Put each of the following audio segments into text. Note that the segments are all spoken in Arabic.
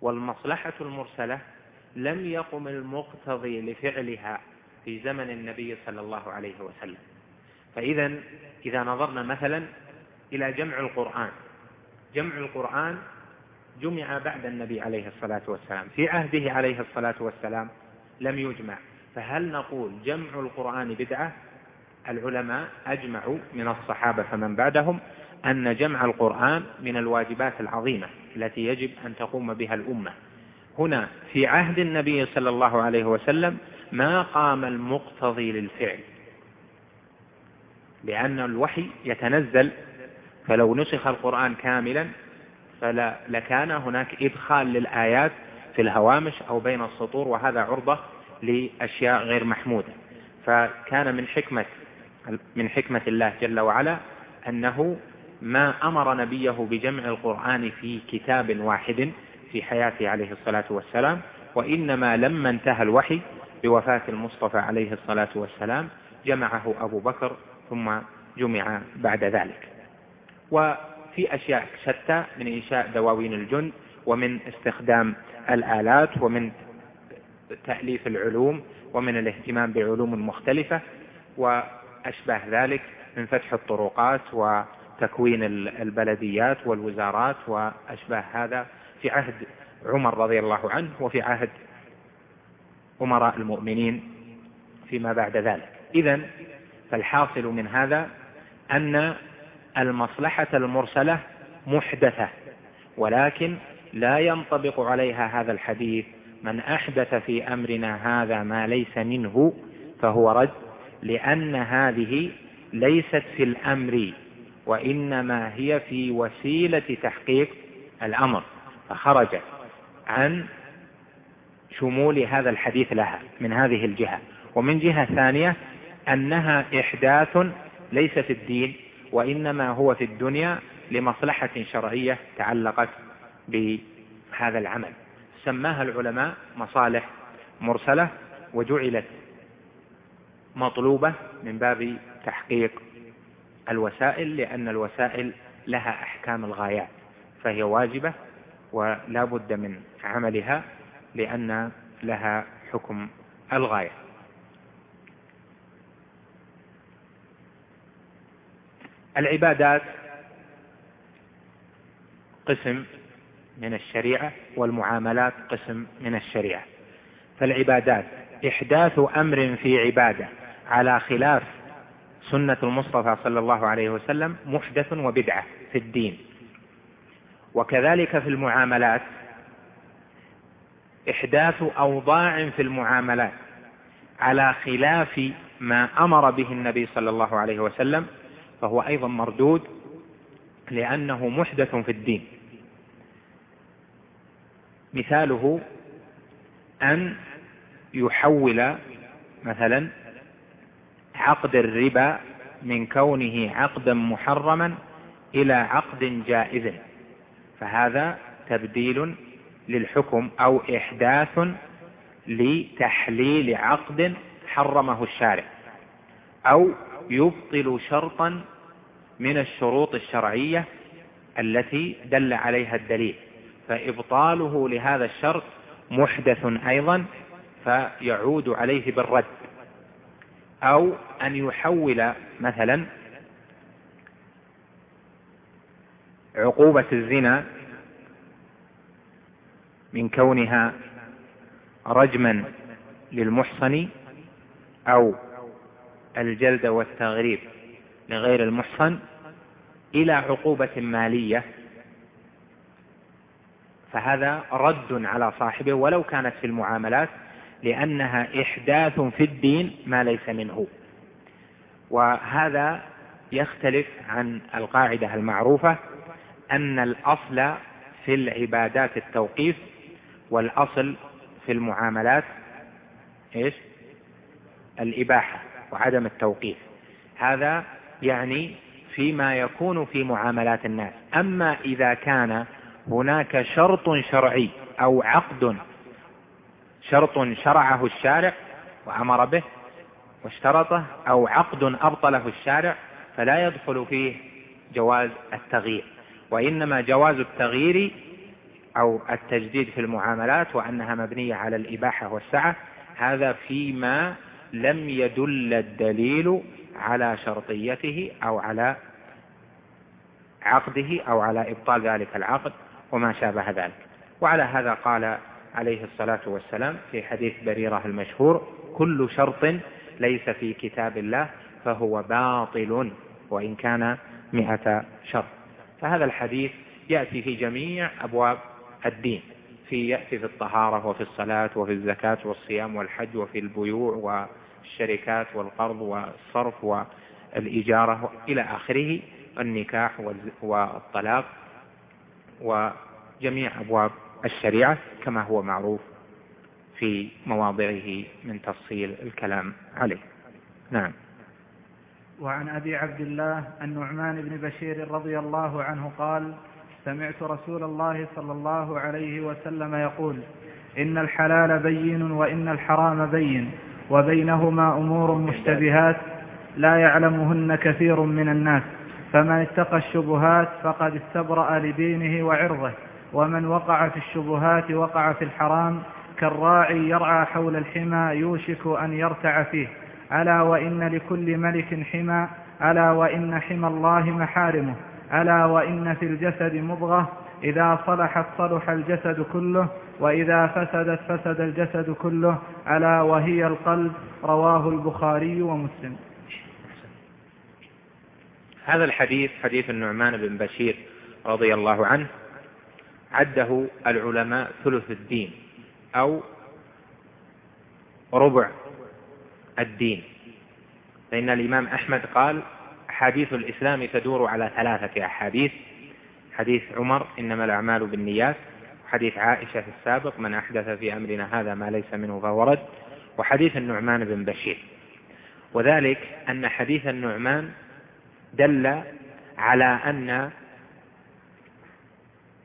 والمصلحة المرسلة لم يقم المقتضي لفعلها في زمن النبي صلى الله عليه وسلم. فإذا إذا نظرنا مثلا إلى جمع القرآن. جمع القرآن جمع بعد النبي عليه الصلاة والسلام. في عهده عليه الصلاة والسلام لم يجمع. فهل نقول جمع القرآن بدعة؟ العلماء أجمعوا من الصحابة فمن بعدهم أن جمع القرآن من الواجبات العظيمة. التي يجب أن تقوم بها الأمة. هنا في عهد النبي صلى الله عليه وسلم ما قام المقتضي للفعل. لأن الوحي يتنزل فلو نسخ القرآن كاملا فلكان هناك إدخال للآيات في الهوامش أو بين السطور وهذا عرضة لأشياء غير محمودة. فكان من حكمة من حكمة الله جل وعلا أنه ما أمر نبيه بجمع القرآن في كتاب واحد في حياته عليه الصلاة والسلام وإنما لما انتهى الوحي بوفاة المصطفى عليه الصلاة والسلام جمعه أبو بكر ثم جمع بعد ذلك. وفي أشياء شتى من إنشاء دواوين الجند ومن استخدام الآلات ومن تأليف العلوم ومن الاهتمام بعلوم مختلفة وأشباه ذلك من فتح الطرقات وتكوين البلديات والوزارات وأشباه هذا في عهد عمر رضي الله عنه وفي عهد أمراء المؤمنين فيما بعد ذلك. إذا فالحاصل من هذا أن المصلحة المرسلة محدثة ولكن لا ينطبق عليها هذا الحديث من أحدث في أمرنا هذا ما ليس منه فهو رد لأن هذه ليست في الأمر وإنما هي في وسيلة تحقيق الأمر فخرج عن شمول هذا الحديث لها من هذه الجهة. ومن جهة ثانية أنها إحداث ليس في الدين وإنما هو في الدنيا لمصلحة شرعية تعلقت بهذا العمل. سماها العلماء مصالح مرسلة وجعلت مطلوبة من باب تحقيق الوسائل لأن الوسائل لها أحكام الغايات فهي واجبة ولا بد من عملها لأن لها حكم الغاية. العبادات قسم من الشريعة والمعاملات قسم من الشريعة. فالعبادات إحداث أمر في عبادة على خلاف سنة المصطفى صلى الله عليه وسلم محدث وبدعة في الدين. وكذلك في المعاملات. إحداث أوضاع في المعاملات على خلاف ما أمر به النبي صلى الله عليه وسلم فهو أيضا مردود لأنه محدث في الدين. مثاله أن يحول مثلا عقد الربا من كونه عقدا محرما إلى عقد جائز. فهذا تبديل للحكم أو إحداث لتحليل عقد حرمه الشارع أو يبطل شرطا من الشروط الشرعية التي دل عليها الدليل. فإبطاله لهذا الشرط محدث أيضا فيعود عليه بالرد. أو أن يحول مثلا عقوبة الزنا من كونها رجما للمحصن أو الجلد والتغريب لغير المحصن إلى عقوبة مالية فهذا رد على صاحبه ولو كانت في المعاملات لأنها إحداث في الدين ما ليس منه. وهذا يختلف عن القاعدة المعروفة أن الأصل في العبادات التوقيف والأصل في المعاملات إيش؟ الإباحة وعدم التوقيف. هذا يعني فيما يكون في معاملات الناس. أما إذا كان هناك شرط شرعي أو عقد شرط شرعه الشارع وأمر به واشترطه أو عقد أبطله الشارع فلا يدخل فيه جواز التغيير. وإنما جواز التغيير أو التجديد في المعاملات وأنها مبنية على الإباحة والسعة هذا فيما لم يدل الدليل على شرطيته أو على عقده أو على إبطال ذلك العقد وما شابه ذلك. وعلى هذا قال عليه الصلاة والسلام في حديث بريرة المشهور كل شرط ليس في كتاب الله فهو باطل وإن كان مئة شرط. فهذا الحديث يأتي في جميع أبواب الدين في يأتي في الطهارة وفي الصلاة وفي الزكاة والصيام والحج وفي البيوع والشركات والقرض والصرف والإجارة إلى آخره النكاح والطلاق وجميع أبواب الشريعة كما هو معروف في مواضعه من تفصيل الكلام عليه. نعم. وعن أبي عبد الله النعمان بن بشير رضي الله عنه قال سمعت رسول الله صلى الله عليه وسلم يقول إن الحلال بين وإن الحرام بين وبينهما أمور مشتبهات لا يعلمهن كثير من الناس فمن اتقى الشبهات فقد استبرأ لدينه وعرضه. ومن وقع في الشبهات وقع في الحرام كالراعي يرعى حول الحمى يوشك أن يرتع فيه. ألا وإن لكل ملك حمى ألا وإن حمى الله محارمه. ألا وإن في الجسد مضغة إذا صلحت صلح الجسد كله وإذا فسدت فسد الجسد كله. ألا وهي القلب رواه البخاري ومسلم. هذا الحديث حديث النعمان بن بشير رضي الله عنه. عده العلماء ثلث الدين أو ربع الدين. فإن الإمام أحمد قال أحاديث الإسلام تدور على ثلاثة أحاديث. حديث عمر إنما الأعمال بالنيات حديث عائشة في السابق من أحدث في أمرنا هذا ما ليس منه فهو رد وحديث النعمان بن بشير. وذلك أن حديث النعمان دل على أن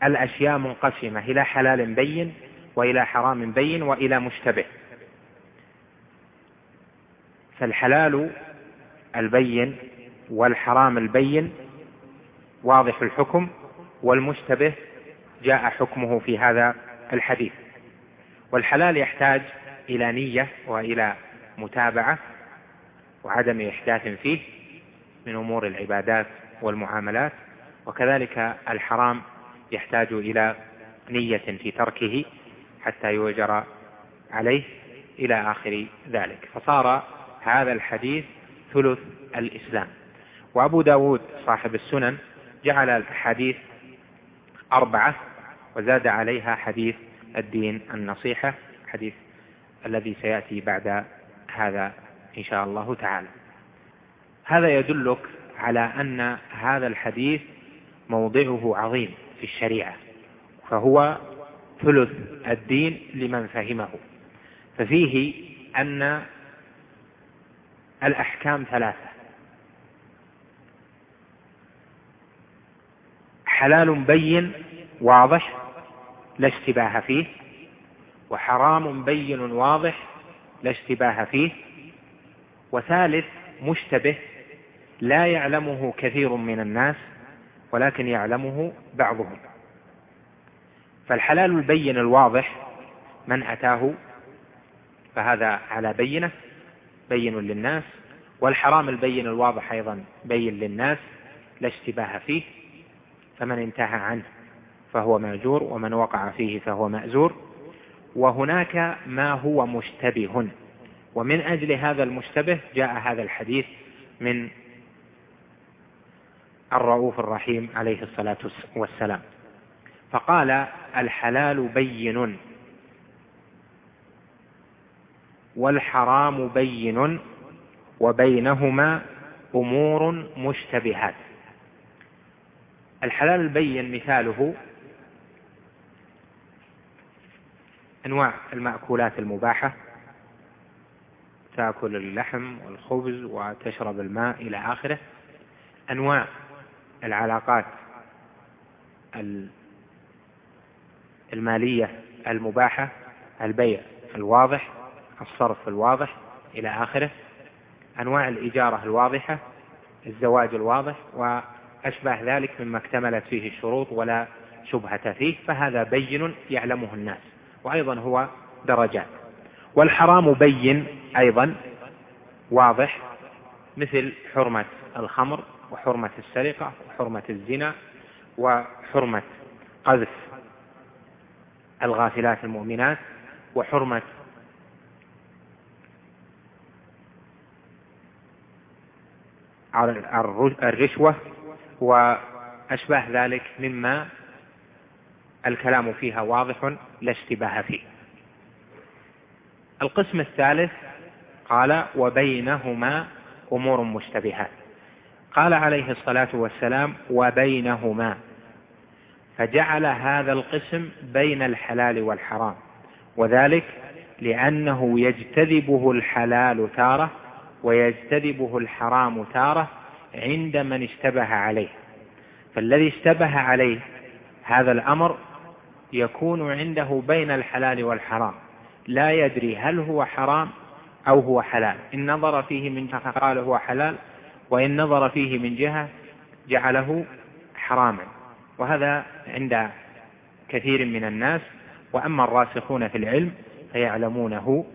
الأشياء منقسمة إلى حلال بين وإلى حرام بين وإلى مشتبه. فالحلال البين والحرام البين واضح الحكم والمشتبه جاء حكمه في هذا الحديث. والحلال يحتاج إلى نية وإلى متابعة وعدم إحداث فيه من أمور العبادات والمعاملات وكذلك الحرام يحتاج إلى نية في تركه حتى يؤجر عليه إلى آخر ذلك. فصار هذا الحديث ثلث الإسلام. وأبو داود صاحب السنن جعل الحديث أربعة وزاد عليها حديث الدين النصيحة حديث الذي سيأتي بعد هذا إن شاء الله تعالى. هذا يدلك على أن هذا الحديث موضعه عظيم. في الشريعة فهو ثلث الدين لمن فهمه. ففيه أن الأحكام ثلاثة. حلال بين واضح لا اشتباه فيه وحرام بين واضح لا اشتباه فيه وثالث مشتبه لا يعلمه كثير من الناس ولكن يعلمه بعضهم. فالحلال البين الواضح من أتاه فهذا على بينة بين للناس والحرام البين الواضح أيضا بين للناس لا اشتباه فيه فمن انتهى عنه فهو مأجور ومن وقع فيه فهو مأزور. وهناك ما هو مشتبه. ومن أجل هذا المشتبه جاء هذا الحديث من الرؤوف الرحيم عليه الصلاة والسلام. فقال الحلال بين. والحرام بين. وبينهما أمور مشتبهات. الحلال البين مثاله أنواع المأكولات المباحة. تأكل اللحم والخبز وتشرب الماء إلى آخره. أنواع العلاقات المالية المباحة البيع الواضح الصرف الواضح إلى آخره أنواع الإجارة الواضحة الزواج الواضح وأشبه ذلك مما اكتملت فيه الشروط ولا شبهة فيه فهذا بين يعلمه الناس وأيضا هو درجات. والحرام بين أيضا واضح مثل حرمة الخمر وحرمة السرقة وحرمة الزنا وحرمة قذف الغافلات المؤمنات وحرمة الرشوة وأشباه ذلك مما الكلام فيها واضح لا اشتباه فيه. القسم الثالث قال وبينهما أمور مشتبهات قال عليه الصلاة والسلام وبينهما فجعل هذا القسم بين الحلال والحرام وذلك لأنه يجتذبه الحلال تارة ويجتذبه الحرام تارة عند من اشتبه عليه فالذي اشتبه عليه هذا الأمر يكون عنده بين الحلال والحرام لا يدري هل هو حرام أو هو حلال إن نظر فيه من قال هو حلال وإن نظر فيه من جهة جعله حراما. وهذا عند كثير من الناس وأما الراسخون في العلم فيعلمونه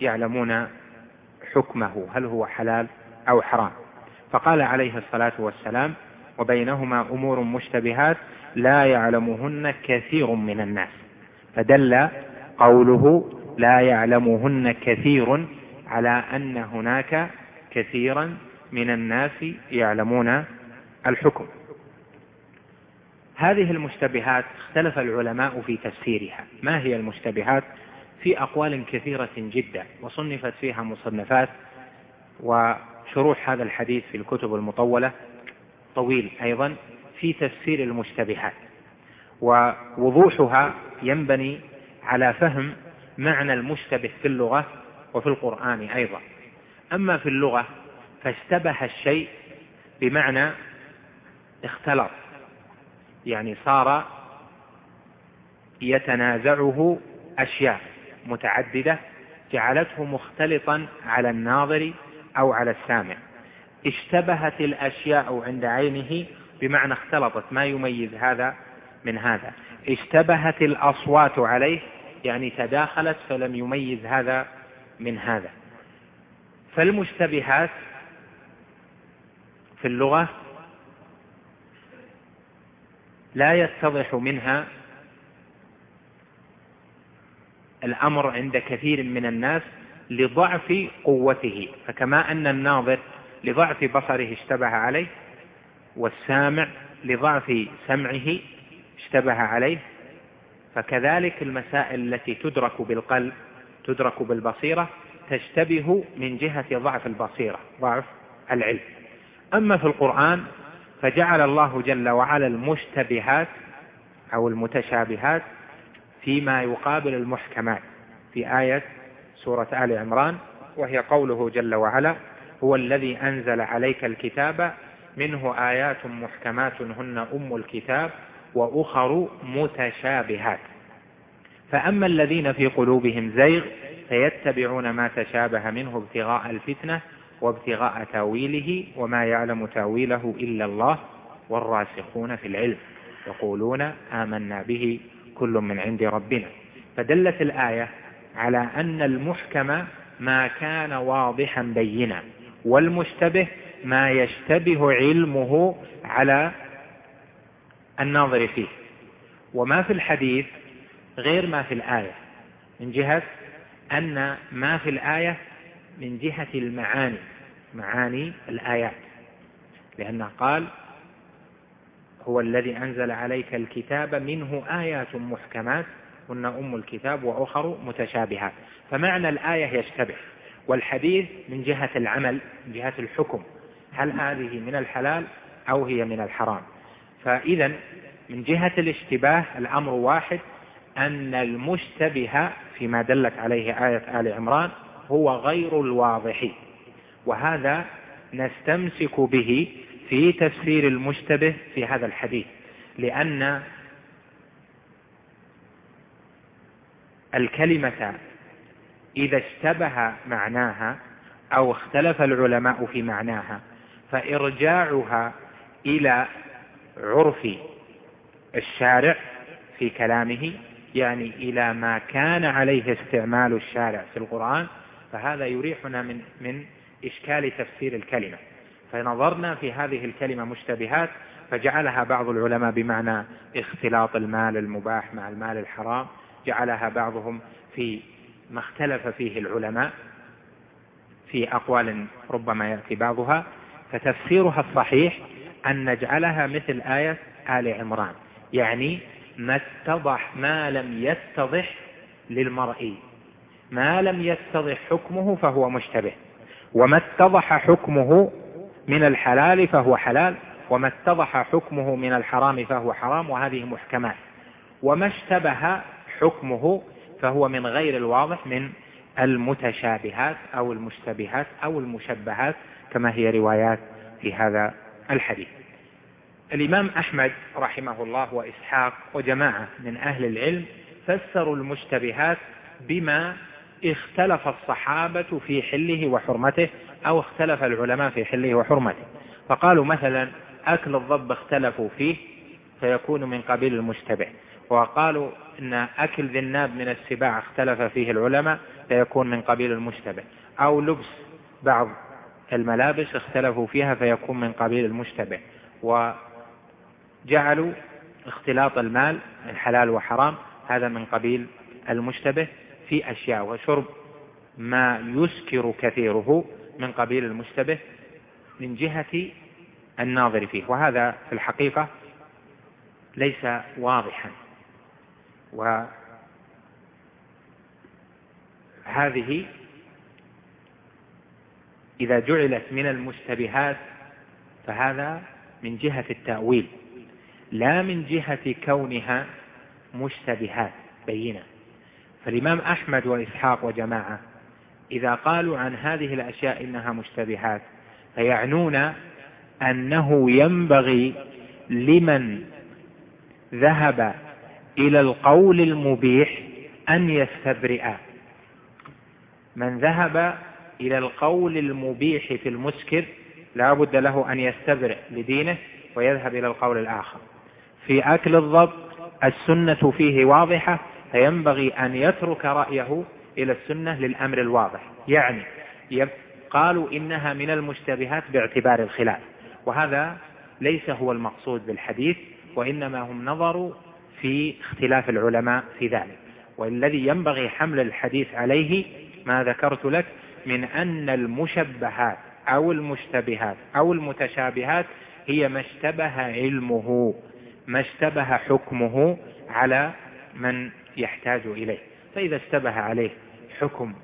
يعلمون حكمه هل هو حلال أو حرام. فقال عليه الصلاة والسلام وبينهما أمور مشتبهات لا يعلمهن كثير من الناس فدل قوله لا يعلمهن كثير على أن هناك كثيرا من الناس يعلمون الحكم. هذه المشتبهات اختلف العلماء في تفسيرها. ما هي المشتبهات؟ في أقوال كثيرة جدا وصنفت فيها مصنفات وشروح هذا الحديث في الكتب المطولة طويل أيضا في تفسير المشتبهات. ووضوحها ينبني على فهم معنى المشتبه في اللغة وفي القرآن أيضا. أما في اللغة فاشتبه الشيء بمعنى اختلط. يعني صار يتنازعه أشياء متعددة جعلته مختلطا على الناظر أو على السامع. اشتبهت الأشياء عند عينه بمعنى اختلطت ما يميز هذا من هذا. اشتبهت الأصوات عليه يعني تداخلت فلم يميز هذا من هذا. فالمشتبهات في اللغة لا يتضح منها الأمر عند كثير من الناس لضعف قوته. فكما أن الناظر لضعف بصره اشتبه عليه والسامع لضعف سمعه اشتبه عليه فكذلك المسائل التي تدرك بالقلب تدرك بالبصيرة تشتبه من جهة ضعف البصيرة ضعف العلم. أما في القرآن فجعل الله جل وعلا المشتبهات أو المتشابهات فيما يقابل المحكمات في آية سورة آل عمران وهي قوله جل وعلا هو الذي أنزل عليك الكتاب منه آيات محكمات هن أم الكتاب وأخر متشابهات. فأما الذين في قلوبهم زيغ فيتبعون ما تشابه منه ابتغاء الفتنة وابتغاء تاويله وما يعلم تاويله إلا الله والراسخون في العلم يقولون آمنا به كل من عند ربنا. فدلت الآية على أن المحكم ما كان واضحا بينا والمشتبه ما يشتبه علمه على الناظر فيه. وما في الحديث غير ما في الآية من جهة أن ما في الآية من جهة المعاني معاني الآيات. لأنه قال هو الذي أنزل عليك الكتاب منه آيات محكمات هن أم الكتاب وأخر متشابهات. فمعنى الآية يشتبه والحديث من جهة العمل من جهة الحكم. هل هذه من الحلال أو هي من الحرام؟ فإذا من جهة الاشتباه الأمر واحد أن المشتبه فيما دلت عليه آية آل عمران هو غير الواضح. وهذا نستمسك به في تفسير المشتبه في هذا الحديث لأن الكلمة إذا اشتبه معناها أو اختلف العلماء في معناها فإرجاعها إلى عرف الشارع في كلامه يعني إلى ما كان عليه استعمال الشارع في القرآن فهذا يريحنا من من إشكال تفسير الكلمة. فنظرنا في هذه الكلمة مشتبهات فجعلها بعض العلماء بمعنى اختلاط المال المباح مع المال الحرام جعلها بعضهم في ما اختلف فيه العلماء في أقوال ربما يأتي بعضها. فتفسيرها الصحيح أن نجعلها مثل آية آل عمران يعني ما اتضح ما لم يتضح للمرئي ما لم يتضح حكمه فهو مشتبه. وما اتضح حكمه من الحلال فهو حلال وما اتضح حكمه من الحرام فهو حرام وهذه محكمات. وما اشتبه حكمه فهو من غير الواضح من المتشابهات أو المشتبهات أو المشبهات كما هي روايات في هذا الحديث. الإمام أحمد رحمه الله وإسحاق وجماعة من أهل العلم فسروا المشتبهات بما اختلف الصحابة في حله وحرمته أو اختلف العلماء في حله وحرمته. فقالوا مثلا أكل الضب اختلفوا فيه فيكون من قبيل المشتبه. وقالوا أن أكل ذي الناب من السباع اختلف فيه العلماء فيكون من قبيل المشتبه. أو لبس بعض الملابس اختلفوا فيها فيكون من قبيل المشتبه. وجعلوا اختلاط المال الحلال وحرام هذا من قبيل المشتبه. في أشياء وشرب ما يسكر كثيره من قبيل المشتبه من جهة الناظر فيه. وهذا في الحقيقة ليس واضحا. وهذه إذا جعلت من المشتبهات فهذا من جهة التأويل لا من جهة كونها مشتبهات بينة. فالإمام أحمد وإسحاق وجماعة إذا قالوا عن هذه الأشياء إنها مشتبهات فيعنون أنه ينبغي لمن ذهب إلى القول المبيح أن يستبرئ. من ذهب إلى القول المبيح في المسكر لا بد له أن يستبرئ لدينه ويذهب إلى القول الآخر. في أكل الضب السنة فيه واضحة فينبغي أن يترك رأيه إلى السنة للأمر الواضح. يعني قالوا إنها من المشتبهات باعتبار الخلاف وهذا ليس هو المقصود بالحديث وإنما هم نظروا في اختلاف العلماء في ذلك. والذي ينبغي حمل الحديث عليه ما ذكرت لك من أن المشبهات أو المشتبهات أو المتشابهات هي ما اشتبه علمه ما اشتبه حكمه على من يحتاج إليه. فإذا اشتبه عليه حكم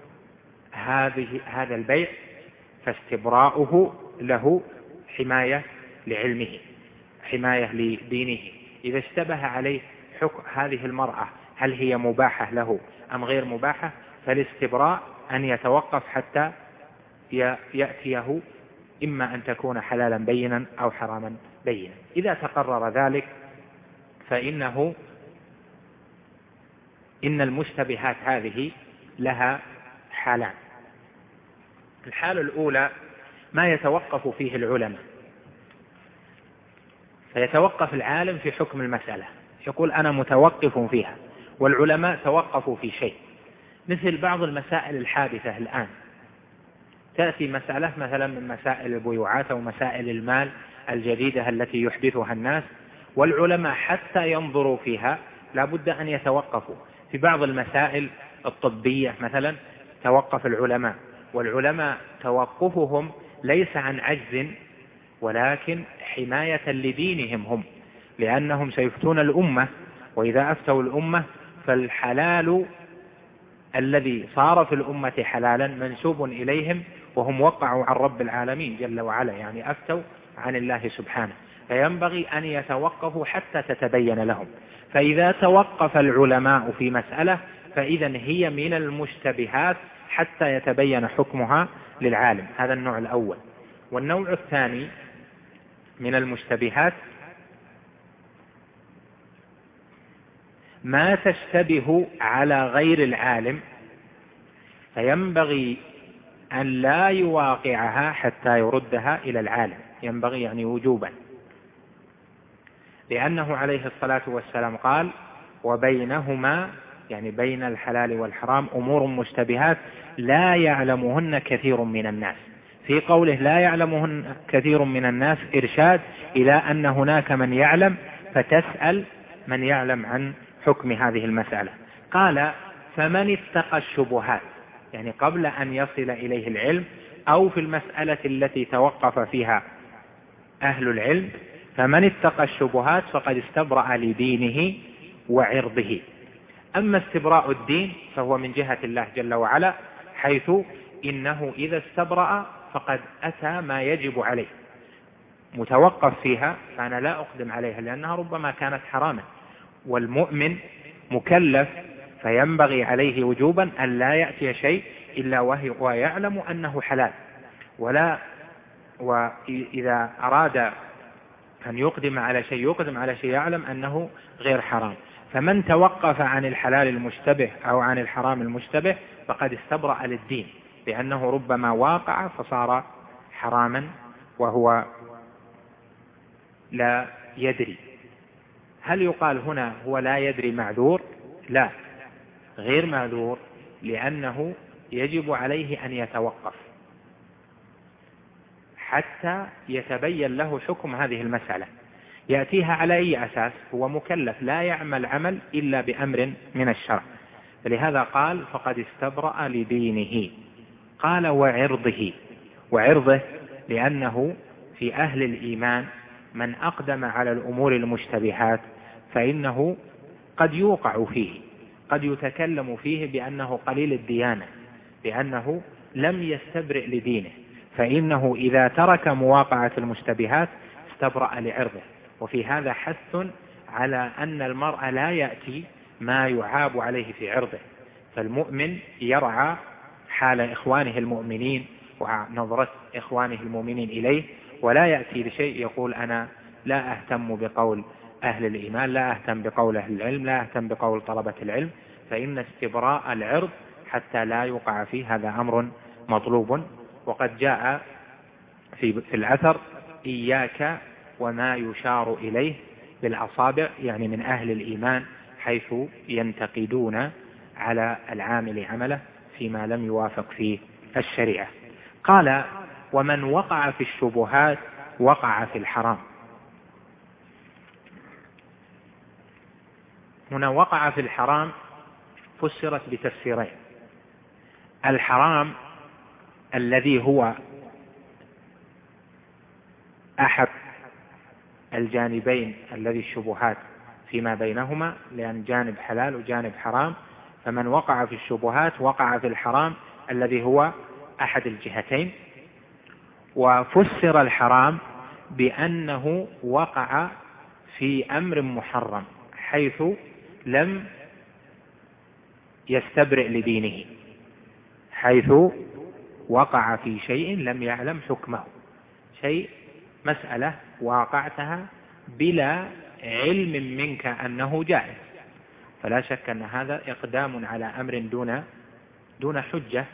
هذه هذا البيع فاستبراؤه له حماية لعلمه حماية لدينه. إذا اشتبه عليه حكم هذه المرأة هل هي مباحة له أم غير مباحة؟ فالاستبراء أن يتوقف حتى يأتيه إما أن تكون حلالا بينا أو حراما بينا. إذا تقرر ذلك فإنه إن المشتبهات هذه لها حالان. الحالة الأولى ما يتوقف فيه العلماء. فيتوقف العالم في حكم المسألة. يقول أنا متوقف فيها والعلماء توقفوا في شيء. مثل بعض المسائل الحادثة الآن. تأتي مسألة مثلا من مسائل البيوعات أو مسائل المال الجديدة التي يحدثها الناس والعلماء حتى ينظروا فيها لا بد أن يتوقفوا. في بعض المسائل الطبية مثلا توقف العلماء والعلماء توقفهم ليس عن عجز ولكن حماية لدينهم هم لأنهم سيفتون الأمة وإذا أفتوا الأمة فالحلال الذي صار في الأمة حلالا منسوب إليهم وهم وقعوا عن رب العالمين جل وعلا يعني أفتوا عن الله سبحانه. فينبغي أن يتوقفوا حتى تتبين لهم. فإذا توقف العلماء في مسألة فإذا هي من المشتبهات حتى يتبين حكمها للعالم. هذا النوع الأول. والنوع الثاني من المشتبهات ما تشتبه على غير العالم فينبغي أن لا يواقعها حتى يردها إلى العالم. ينبغي يعني وجوبا. لأنه عليه الصلاة والسلام قال وبينهما يعني بين الحلال والحرام أمور مشتبهات لا يعلمهن كثير من الناس. في قوله لا يعلمهن كثير من الناس إرشاد إلى أن هناك من يعلم فتسأل من يعلم عن حكم هذه المسألة. قال فمن اتقى الشبهات يعني قبل أن يصل إليه العلم أو في المسألة التي توقف فيها أهل العلم فمن اتقى الشبهات فقد استبرأ لدينه وعرضه. أما استبراء الدين فهو من جهة الله جل وعلا حيث إنه إذا استبرأ فقد أتى ما يجب عليه. متوقف فيها فأنا لا أقدم عليها لأنها ربما كانت حراما. والمؤمن مكلف فينبغي عليه وجوبا أن لا يأتي شيء إلا وهو يعلم أنه حلال. ولا وإذا أراد أن يقدم على شيء يقدم على شيء يعلم أنه غير حرام. فمن توقف عن الحلال المشتبه أو عن الحرام المشتبه فقد استبرأ للدين لأنه ربما واقع فصار حراما وهو لا يدري. هل يقال هنا هو لا يدري معذور؟ لا. غير معذور لأنه يجب عليه أن يتوقف. حتى يتبين له حكم هذه المسألة. يأتيها على أي أساس؟ هو مكلف لا يعمل عمل إلا بأمر من الشرع. فلهذا قال فقد استبرأ لدينه. قال وعرضه. وعرضه لأنه في أهل الإيمان من أقدم على الأمور المشتبهات فإنه قد يوقع فيه قد يتكلم فيه بأنه قليل الديانة بأنه لم يستبرئ لدينه. فإنه إذا ترك مواقعة المشتبهات استبرأ لعرضه. وفي هذا حث على أن المرء لا يأتي ما يعاب عليه في عرضه. فالمؤمن يرعى حال إخوانه المؤمنين ونظرة إخوانه المؤمنين إليه ولا يأتي بشيء يقول أنا لا أهتم بقول أهل الإيمان لا أهتم بقول أهل العلم لا أهتم بقول طلبة العلم. فإن استبراء العرض حتى لا يوقع فيه هذا أمر مطلوب. وقد جاء في, الأثر إياك وما يشار إليه بالأصابع يعني من أهل الإيمان حيث ينتقدون على العامل عمله فيما لم يوافق فيه الشريعة. قال ومن وقع في الشبهات وقع في الحرام. هنا وقع في الحرام فسرت بتفسيرين. الحرام الذي هو أحد الجانبين الذي الشبهات فيما بينهما لأن جانب حلال وجانب حرام. فمن وقع في الشبهات وقع في الحرام الذي هو أحد الجهتين. وفسر الحرام بأنه وقع في أمر محرم حيث لم يستبرئ لدينه حيث وقع في شيء لم يعلم حكمه. شيء مسألة واقعتها بلا علم منك أنه جائز. فلا شك أن هذا إقدام على أمر دون دون حجة.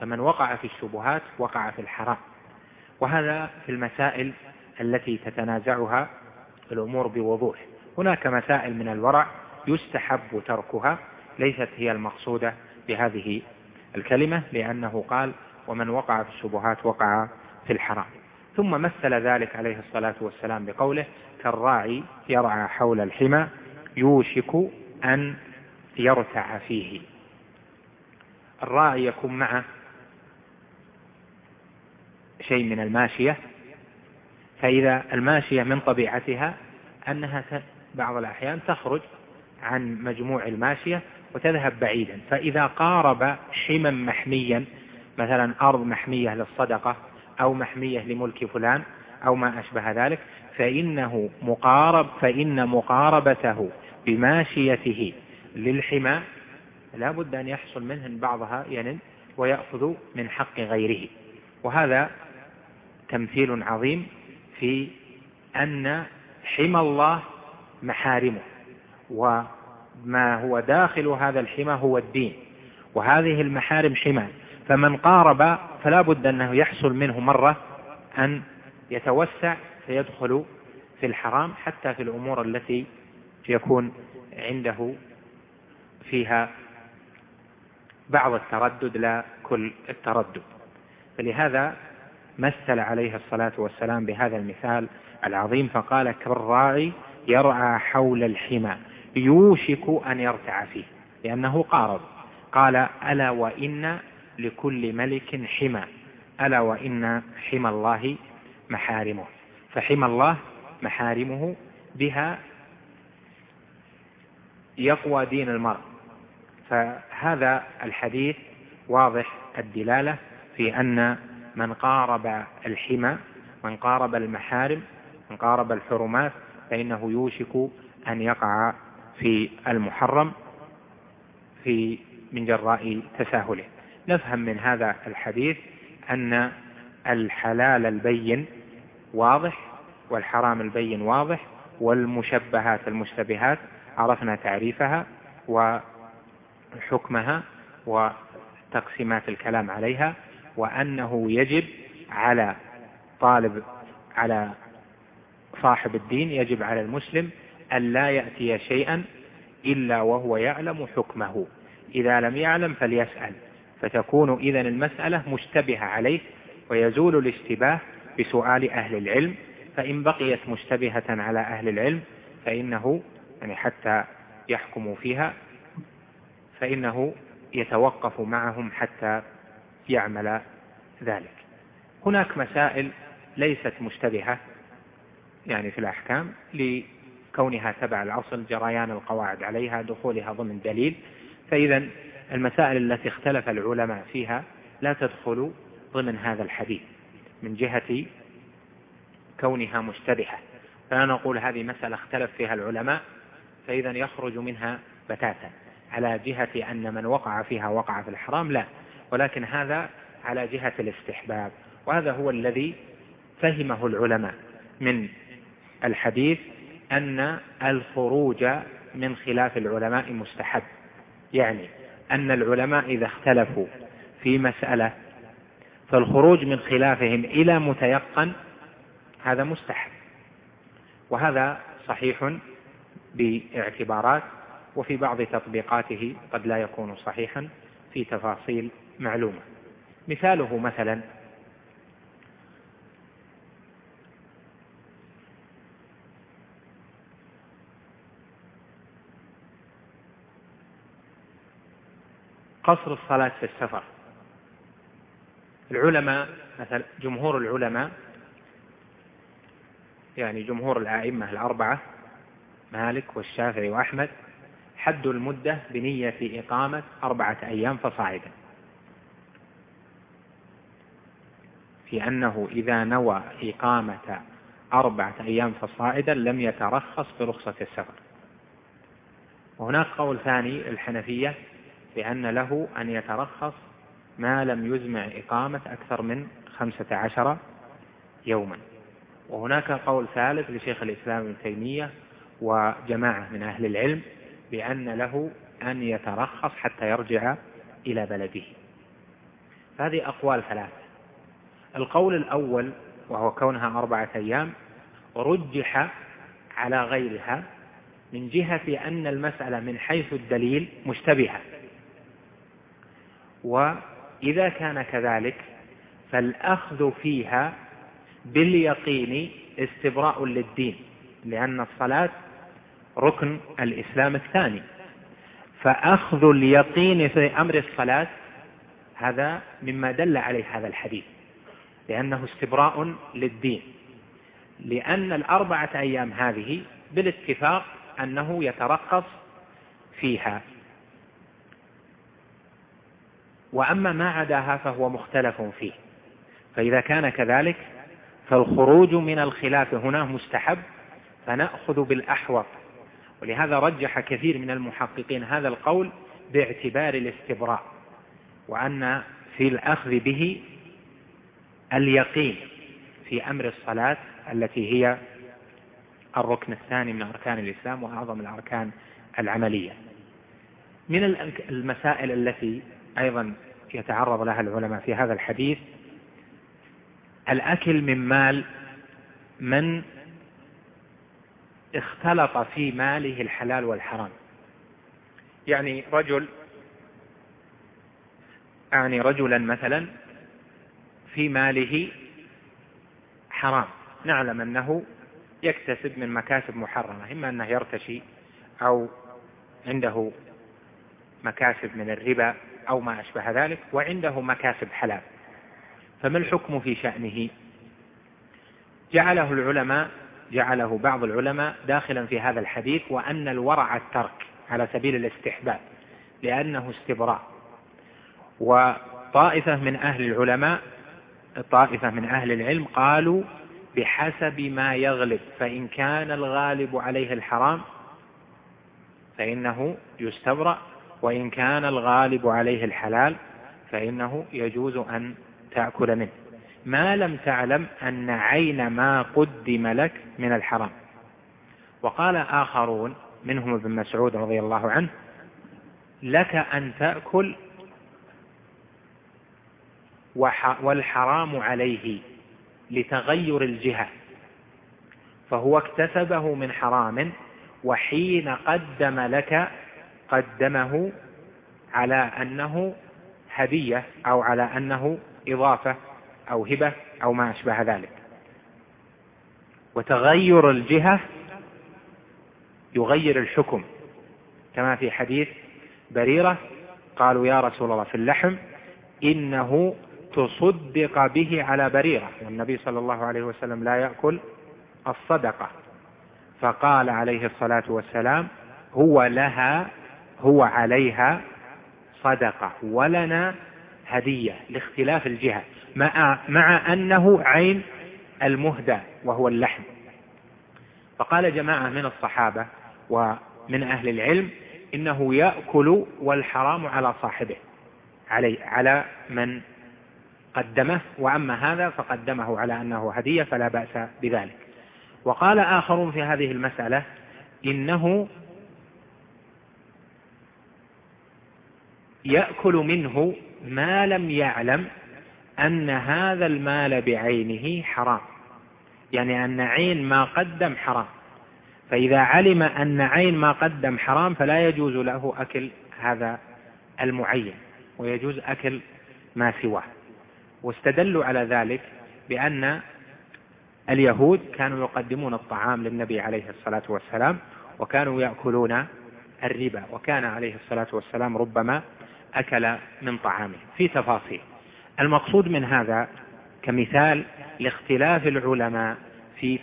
فمن وقع في الشبهات وقع في الحرام. وهذا في المسائل التي تتنازعها الأمور بوضوح. هناك مسائل من الورع يستحب تركها ليست هي المقصودة بهذه الكلمة لأنه قال ومن وقع في الشبهات وقع في الحرام. ثم مثل ذلك عليه الصلاة والسلام بقوله كالراعي يرعى حول الحمى يوشك أن يرتع فيه. الراعي يكون معه شيء من الماشية فإذا الماشية من طبيعتها أنها بعض الأحيان تخرج عن مجموع الماشية وتذهب بعيدا. فإذا قارب حما محميا مثلا أرض محمية للصدقة أو محمية لملك فلان أو ما أشبه ذلك فإنه مقارب فإن مقاربته بماشيته للحمى لا بد أن يحصل منه بعضها ينن ويأخذ من حق غيره. وهذا تمثيل عظيم في أن حمى الله محارمه وما هو داخل هذا الحمى هو الدين. وهذه المحارم حمى. فمن قارب فلا بد أنه يحصل منه مرة أن يتوسع فيدخل في الحرام حتى في الأمور التي يكون عنده فيها بعض التردد لا كل التردد. فلهذا مثل عليه الصلاة والسلام بهذا المثال العظيم فقال كالراعي يرعى حول الحمى يوشك أن يرتع فيه لأنه قارب. قال ألا وإن لكل ملك حمى. ألا وإن حمى الله محارمه. فحمى الله محارمه بها يقوى دين المرء. فهذا الحديث واضح الدلالة في أن من قارب الحمى من قارب المحارم من قارب الحرمات فإنه يوشك أن يقع في المحرم في من جراء تساهله. نفهم من هذا الحديث أن الحلال البين واضح والحرام البين واضح والمشبهات المشتبهات عرفنا تعريفها وحكمها وتقسيمات الكلام عليها وأنه يجب على طالب على صاحب الدين يجب على المسلم أن لا يأتي شيئا إلا وهو يعلم حكمه. إذا لم يعلم فليسأل. فتكون إذا المسألة مشتبهة عليه ويزول الاشتباه بسؤال أهل العلم فإن بقيت مشتبهة على أهل العلم فإنه يعني حتى يحكموا فيها فإنه يتوقف معهم حتى يعمل ذلك. هناك مسائل ليست مشتبهة يعني في الأحكام لكونها تبع الأصل جريان القواعد عليها دخولها ضمن دليل فإذا المسائل التي اختلف العلماء فيها لا تدخل ضمن هذا الحديث من جهة كونها مشتبهة. فلا نقول هذه مسألة اختلف فيها العلماء فإذا يخرج منها بتاتا. على جهة أن من وقع فيها وقع في الحرام لا. ولكن هذا على جهة الاستحباب. وهذا هو الذي فهمه العلماء من الحديث أن الخروج من خلاف العلماء مستحب. يعني أن العلماء إذا اختلفوا في مسألة فالخروج من خلافهم إلى متيقن هذا مستحب. وهذا صحيح باعتبارات وفي بعض تطبيقاته قد لا يكون صحيحا في تفاصيل معلومة. مثاله مثلا قصر الصلاة في السفر. العلماء مثلا جمهور العلماء يعني جمهور الأئمة الأربعة مالك والشافعي وأحمد حد المدة بنية إقامة أربعة أيام فصاعدا. في أنه إذا نوى إقامة أربعة أيام فصاعدا لم يترخص برخصة السفر. وهناك قول ثاني الحنفية بأن له أن يترخص ما لم يزمع إقامة أكثر من خمسة عشر يوما. وهناك قول ثالث لشيخ الإسلام ابن تيمية وجماعة من أهل العلم بأن له أن يترخص حتى يرجع إلى بلده. هذه أقوال ثلاثة. القول الأول وهو كونها أربعة أيام رجح على غيرها من جهة أن المسألة من حيث الدليل مشتبهة. وإذا كان كذلك فالأخذ فيها باليقين استبراء للدين لأن الصلاة ركن الإسلام الثاني. فأخذ اليقين في أمر الصلاة هذا مما دل عليه هذا الحديث لأنه استبراء للدين. لأن الأربعة أيام هذه بالاتفاق أنه يترقص فيها. وأما ما عداها فهو مختلف فيه. فإذا كان كذلك فالخروج من الخلاف هنا مستحب فنأخذ بالأحوط. ولهذا رجح كثير من المحققين هذا القول باعتبار الاستبراء وأن في الأخذ به اليقين في أمر الصلاة التي هي الركن الثاني من أركان الإسلام وأعظم الأركان العملية. من المسائل التي أيضا يتعرض لها العلماء في هذا الحديث. الأكل من مال من اختلط في ماله الحلال والحرام. يعني رجل أعني رجلا مثلا في ماله حرام. نعلم أنه يكتسب من مكاسب محرمة إما أنه يرتشي أو عنده مكاسب من الربا. أو ما أشبه ذلك وعنده مكاسب حلال. فما الحكم في شأنه؟ جعله العلماء جعله بعض العلماء داخلا في هذا الحديث وأن الورع الترك على سبيل الاستحباب لأنه استبراء. وطائفة من أهل العلماء طائفة من أهل العلم قالوا بحسب ما يغلب فإن كان الغالب عليه الحرام فإنه يستبرأ وإن كان الغالب عليه الحلال فإنه يجوز أن تأكل منه. ما لم تعلم أن عين ما قدم لك من الحرام. وقال آخرون منهم ابن مسعود رضي الله عنه لك أن تأكل والحرام عليه لتغير الجهة. فهو اكتسبه من حرام وحين قدم لك قدمه على أنه هدية أو على أنه إضافة أو هبة أو ما أشبه ذلك. وتغير الجهة يغير الحكم كما في حديث بريرة قالوا يا رسول الله في اللحم إنه تصدق به على بريرة والنبي صلى الله عليه وسلم لا يأكل الصدقة. فقال عليه الصلاة والسلام هو لها هو عليها صدقة ولنا هدية لاختلاف الجهة مع, مع أنه عين المهدى وهو اللحم. فقال جماعة من الصحابة ومن أهل العلم إنه يأكل والحرام على صاحبه علي على من قدمه وأما هذا فقدمه على أنه هدية فلا بأس بذلك. وقال آخرون في هذه المسألة إنه يأكل منه ما لم يعلم أن هذا المال بعينه حرام. يعني أن عين ما قدم حرام. فإذا علم أن عين ما قدم حرام فلا يجوز له أكل هذا المعين ويجوز أكل ما سواه. واستدلوا على ذلك بأن اليهود كانوا يقدمون الطعام للنبي عليه الصلاة والسلام وكانوا يأكلون الربا. وكان عليه الصلاة والسلام ربما أكل من طعامه. في تفاصيل. المقصود من هذا كمثال لاختلاف العلماء في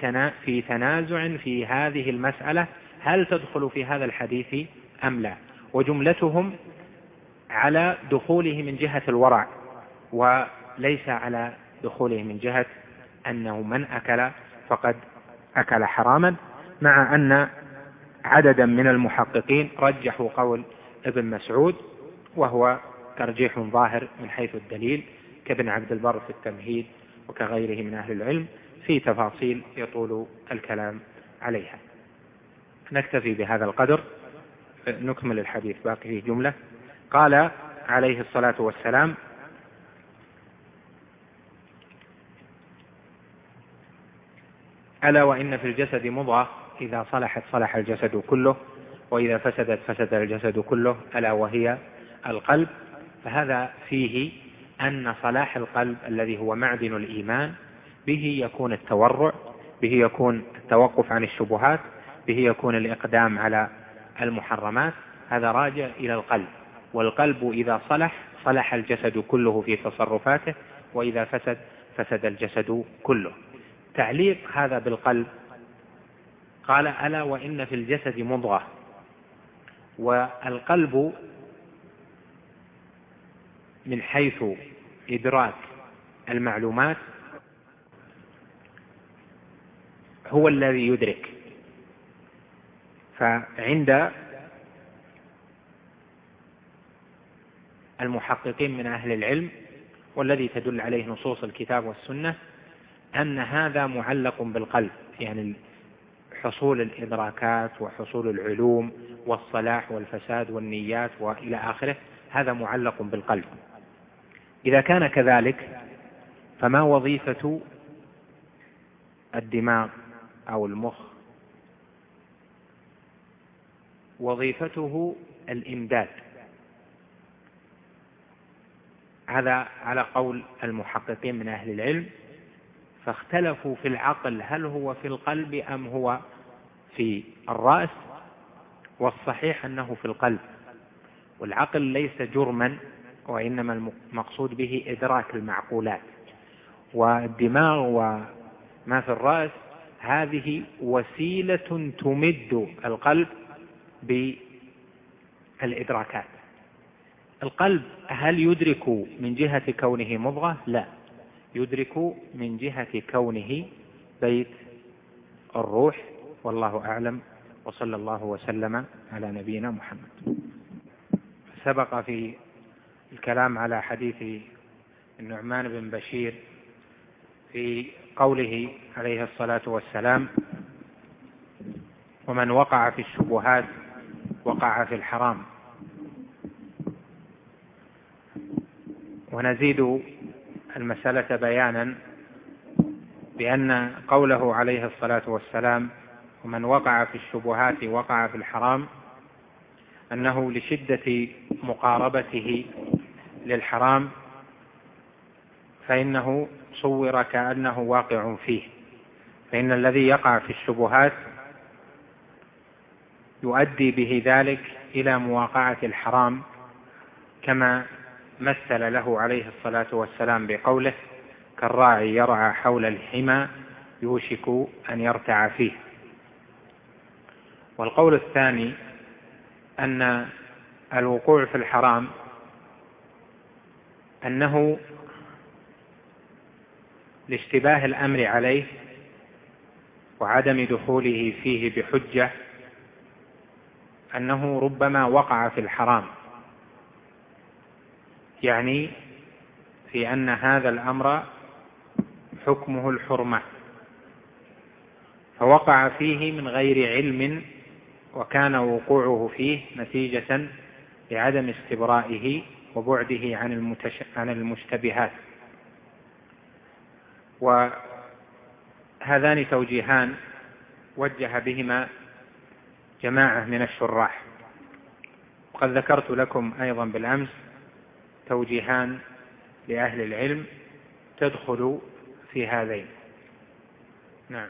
في تنازع في هذه المسألة هل تدخل في هذا الحديث أم لا؟ وجملتهم على دخوله من جهة الورع وليس على دخوله من جهة أنه من أكل فقد أكل حراما مع أن عددا من المحققين رجحوا قول ابن مسعود وهو ترجيح ظاهر من حيث الدليل كابن عبد البر في التمهيد وكغيره من أهل العلم في تفاصيل يطول الكلام عليها. نكتفي بهذا القدر نكمل الحديث باقي فيه جملة. قال عليه الصلاة والسلام ألا وإن في الجسد مضغة إذا صلحت صلح الجسد كله وإذا فسدت فسد الجسد كله ألا وهي القلب فهذا فيه أن صلاح القلب الذي هو معدن الإيمان به يكون التورع به يكون التوقف عن الشبهات به يكون الإقدام على المحرمات هذا راجع إلى القلب. والقلب إذا صلح صلح الجسد كله في تصرفاته وإذا فسد فسد الجسد كله. تعليق هذا بالقلب قال ألا وإن في الجسد مضغة. والقلب من حيث إدراك المعلومات هو الذي يدرك. فعند المحققين من أهل العلم والذي تدل عليه نصوص الكتاب والسنة أن هذا معلق بالقلب يعني حصول الإدراكات وحصول العلوم والصلاح والفساد والنيات وإلى آخره هذا معلق بالقلب. إذا كان كذلك فما وظيفة الدماغ أو المخ؟ وظيفته الإمداد. هذا على قول المحققين من أهل العلم فاختلفوا في العقل هل هو في القلب أم هو في الرأس والصحيح أنه في القلب. والعقل ليس جرما وإنما المقصود به إدراك المعقولات. والدماغ وما في الرأس هذه وسيلة تمد القلب بالإدراكات. القلب هل يدرك من جهة كونه مضغة؟ لا. يدرك من جهة كونه بيت الروح. والله أعلم. وصلى الله وسلم على نبينا محمد. سبق في الكلام على حديث النعمان بن بشير في قوله عليه الصلاة والسلام ومن وقع في الشبهات وقع في الحرام. ونزيد المسألة بيانا بأن قوله عليه الصلاة والسلام ومن وقع في الشبهات وقع في الحرام أنه لشدة مقاربته للحرام فإنه صور كأنه واقع فيه. فإن الذي يقع في الشبهات يؤدي به ذلك إلى مواقعة الحرام كما مثل له عليه الصلاة والسلام بقوله كالراعي يرعى حول الحمى يوشك أن يرتع فيه. والقول الثاني أن الوقوع في الحرام أنه لاشتباه الأمر عليه وعدم دخوله فيه بحجة أنه ربما وقع في الحرام. يعني في أن هذا الأمر حكمه الحرمة فوقع فيه من غير علم وكان وقوعه فيه نتيجة لعدم استبرائه وبعده عن, المتش... عن المشتبهات. وهذان توجيهان وجه بهما جماعة من الشراح. وقد ذكرت لكم أيضا بالأمس توجيهان لأهل العلم تدخل في هذين. نعم.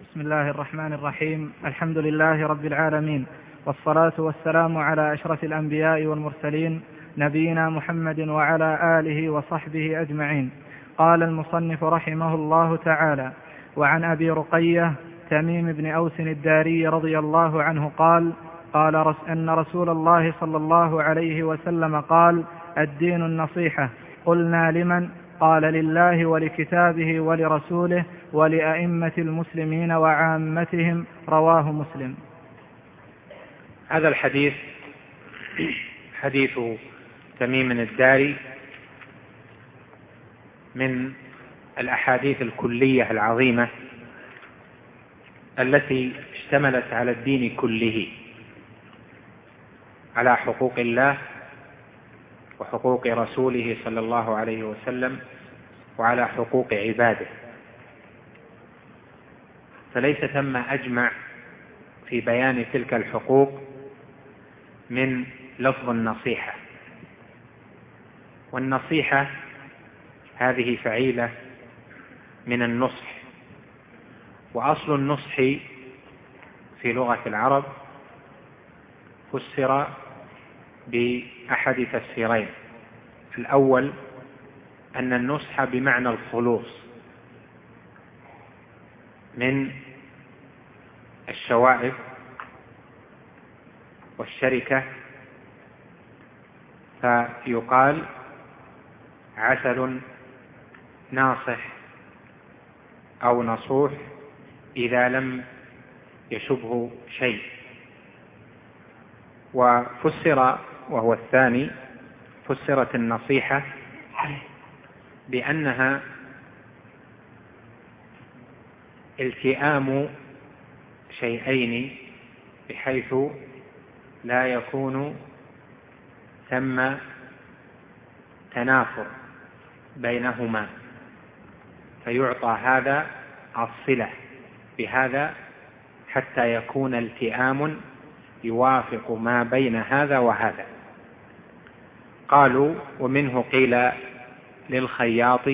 بسم الله الرحمن الرحيم. الحمد لله رب العالمين. والصلاة والسلام على أشرف الأنبياء والمرسلين نبينا محمد وعلى آله وصحبه أجمعين. قال المصنف رحمه الله تعالى وعن أبي رقية تميم بن أوس الداري رضي الله عنه قال قال رس أن رسول الله صلى الله عليه وسلم قال الدين النصيحة قلنا لمن؟ قال لله ولكتابه ولرسوله ولأئمة المسلمين وعامتهم. رواه مسلم. هذا الحديث حديث تميم الداري من الأحاديث الكلية العظيمة التي اشتملت على الدين كله على حقوق الله وحقوق رسوله صلى الله عليه وسلم وعلى حقوق عباده. فليس ثم أجمع في بيان تلك الحقوق من لفظ النصيحة. والنصيحة هذه فعيلة من النصح. وأصل النصح في لغة العرب فسر بأحد تفسيرين. الأول أن النصح بمعنى الخلوص من الشوائب والشركة فيقال عسل ناصح أو نصوح إذا لم يشبه شيء. وفسر وهو الثاني فسرت النصيحة بأنها التئام شيئين بحيث لا يكون ثم تنافر بينهما. فيعطى هذا الصلة بهذا حتى يكون التئام يوافق ما بين هذا وهذا. قالوا ومنه قيل للخياط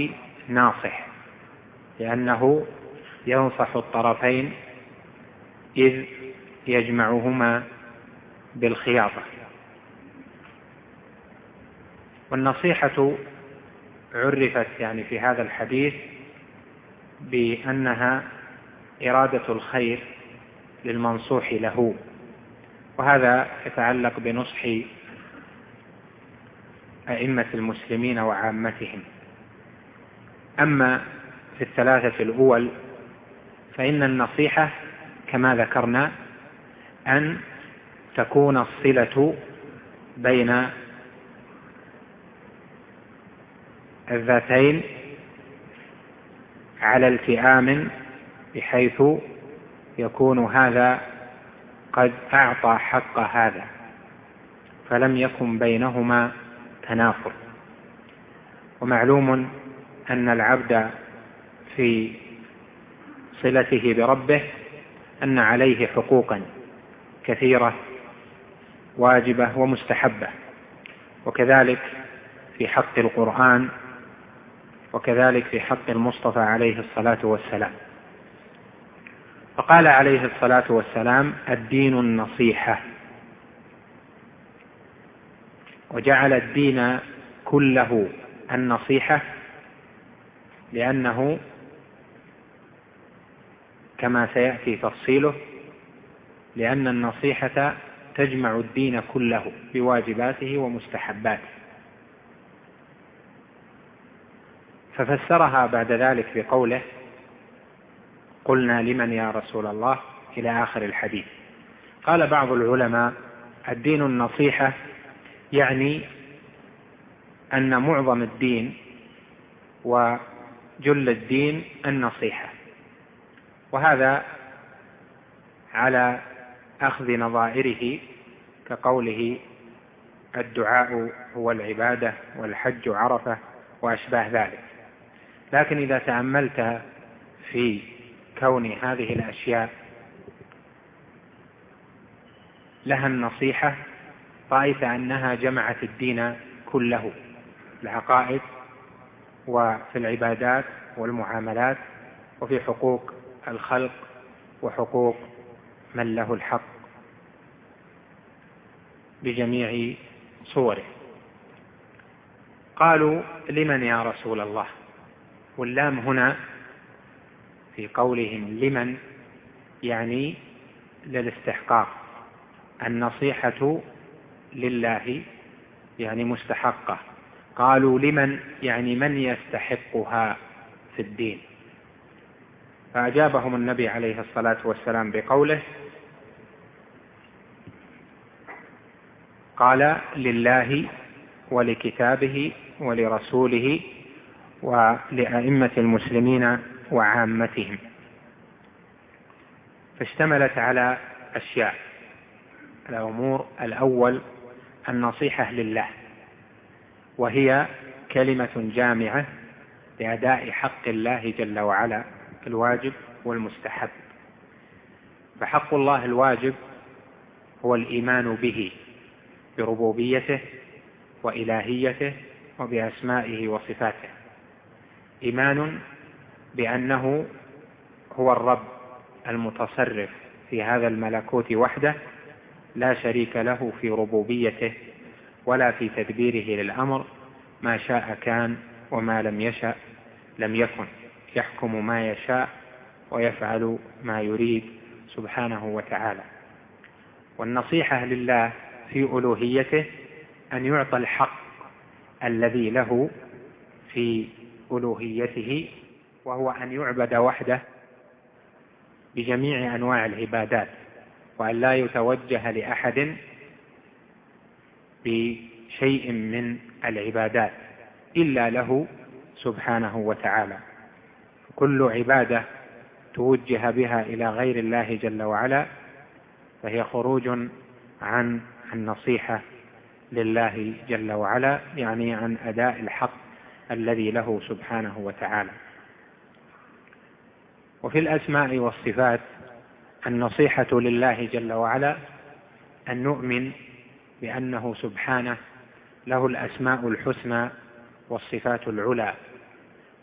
ناصح لأنه ينصح الطرفين إذ يجمعهما بالخياطة. والنصيحة عرفت يعني في هذا الحديث بأنها إرادة الخير للمنصوح له وهذا يتعلق بنصح أئمة المسلمين وعامتهم. أما في الثلاثة الأول فإن النصيحة كما ذكرنا أن تكون الصلة بين الذاتين على التئام بحيث يكون هذا قد أعطى حق هذا فلم يكن بينهما تنافر. ومعلوم أن العبد في صلته بربه أن عليه حقوقا كثيرة واجبة ومستحبة. وكذلك في حق القرآن وكذلك في حق المصطفى عليه الصلاة والسلام. فقال عليه الصلاة والسلام الدين النصيحة. وجعل الدين كله النصيحة لأنه كما سيأتي تفصيله لأن النصيحة تجمع الدين كله بواجباته ومستحباته. ففسرها بعد ذلك بقوله قلنا لمن يا رسول الله؟ إلى آخر الحديث. قال بعض العلماء الدين النصيحة يعني أن معظم الدين وجل الدين النصيحة. وهذا على أخذ نظائره كقوله الدعاء هو العبادة والحج عرفة وأشباه ذلك. لكن إذا تأملت في كون هذه الأشياء لها النصيحة رأيت أنها جمعت الدين كله العقائد وفي العبادات والمعاملات وفي حقوق الخلق وحقوق من له الحق بجميع صوره. قالوا لمن يا رسول الله؟ واللام هنا في قولهم لمن يعني للاستحقاق. النصيحة لله يعني مستحقة. قالوا لمن يعني من يستحقها في الدين. فأجابهم النبي عليه الصلاة والسلام بقوله قال لله ولكتابه ولرسوله ولأئمة المسلمين وعامتهم. فاشتملت على أشياء. الأمور الأول النصيحة لله. وهي كلمة جامعة لأداء حق الله جل وعلا الواجب والمستحب. فحق الله الواجب هو الإيمان به. بربوبيته وإلهيته وبأسمائه وصفاته. إيمان بأنه هو الرب المتصرف في هذا الملكوت وحده لا شريك له في ربوبيته ولا في تدبيره للأمر ما شاء كان وما لم يشأ لم يكن يحكم ما يشاء ويفعل ما يريد سبحانه وتعالى. والنصيحة لله في ألوهيته أن يعطى الحق الذي له في ألوهيته وهو أن يعبد وحده بجميع أنواع العبادات وأن لا يتوجه لأحد بشيء من العبادات إلا له سبحانه وتعالى. كل عبادة توجه بها إلى غير الله جل وعلا فهي خروج عن النصيحة لله جل وعلا يعني عن أداء الحق الذي له سبحانه وتعالى. وفي الأسماء والصفات النصيحة لله جل وعلا أن نؤمن بأنه سبحانه له الأسماء الحسنى والصفات العلى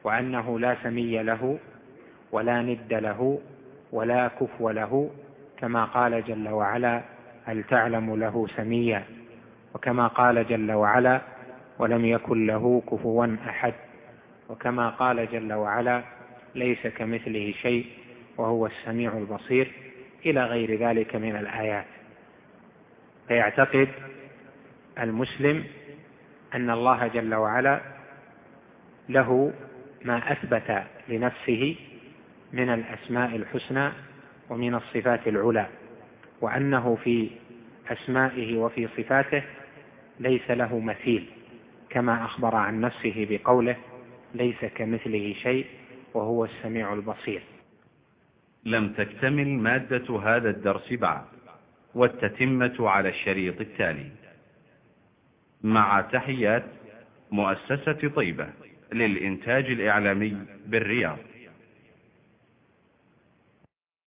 وأنه لا سمي له ولا ند له ولا كفو له كما قال جل وعلا هل تعلم له سميا؟ وكما قال جل وعلا ولم يكن له كفوا أحد. وكما قال جل وعلا ليس كمثله شيء وهو السميع البصير. إلى غير ذلك من الآيات. فيعتقد المسلم أن الله جل وعلا له ما أثبت لنفسه من الأسماء الحسنى ومن الصفات العلى. وأنه في أسمائه وفي صفاته ليس له مثيل كما أخبر عن نفسه بقوله ليس كمثله شيء وهو السميع البصير لم تكتمل مادة هذا الدرس بعد والتتمة على الشريط التالي. مع تحيات مؤسسة طيبة للإنتاج الإعلامي بالرياض.